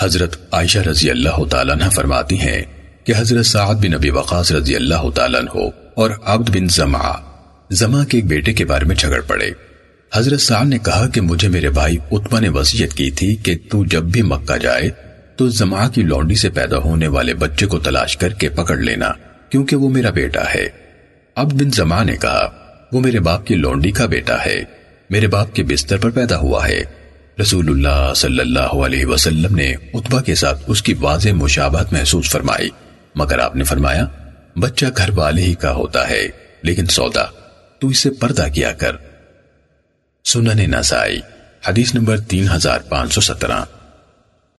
حضرت عائشہ رضی اللہ تعالیٰ عنہ فرماتی ہیں کہ حضرت سعید بن نبی وقاص رضی اللہ تعالیٰ عنہ اور عبد بن زمع زمع کے ایک بیٹے کے بارے میں جھگڑ پڑے۔ حضرت سعید نے کہا کہ مجھے میرے بھائی اتبا نے وسیعت کی تھی کہ تو جب بھی مکہ جائے تو زمع کی لونڈی سے پیدا ہونے والے بچے کو تلاش کر کے پکڑ لینا، کیونکہ وہ میرا بیٹا ہے۔ عبد بن زمع نے کہا، وہ میرے باپ کی لونڈی کا بیٹا ہے، میرے باپ کے بستر پر پیدا ہوا ہے۔ رسول اللہ صلی اللہ علیہ وسلم نے اتبا کے ساتھ اس کی واضح مشابہت محسوس فرمائی۔ مگر آپ نے فرمایا، بچہ گھر والے ہی کا ہوتا ہے، لیکن سودا، تو اسے پردہ کیا کر۔ سنن نسائی، حدیث نمبر تین ہزار پانچ سو سترہ۔